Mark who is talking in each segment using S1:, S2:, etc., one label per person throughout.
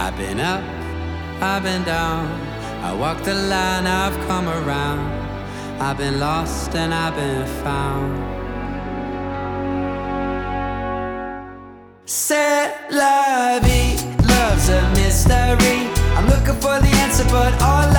S1: I've been up, I've been down. I walked the line, I've come around. I've been lost and I've been found. C'est la vie, love's a mystery. I'm looking for the answer, but all I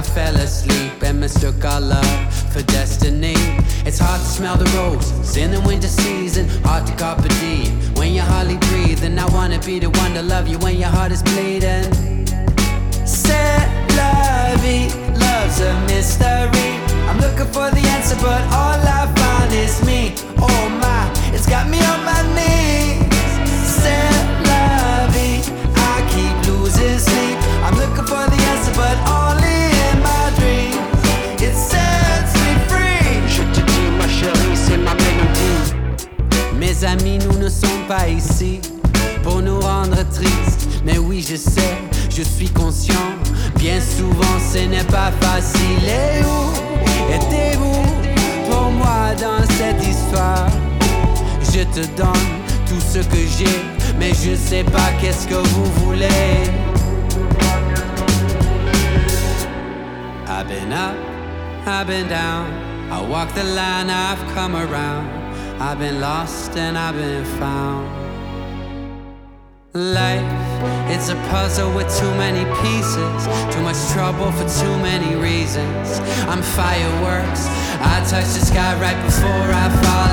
S1: I fell asleep and mistook our love for destiny. It's hard to smell the roses in the winter season, hard to carpe diem when you're hardly breathing. I wanna be the one to love you when your heart is bleeding. La vie, love's a mystery. I'm looking for the answer, but all Amis, nous ne sommes pas ici pour nous rendre tristes. Mais oui, je sais, je suis conscient. Bien souvent, ce n'est pas facile. Et où étiez-vous pour moi dans cette histoire? Je te donne tout ce que j'ai, mais je sais pas qu'est-ce que vous voulez. I've been up, I've been down. I walk the line, I've come around. I've been lost and I've been found. Life, it's a puzzle with too many pieces. Too much trouble for too many reasons. I'm fireworks. I touch the sky right before I fall.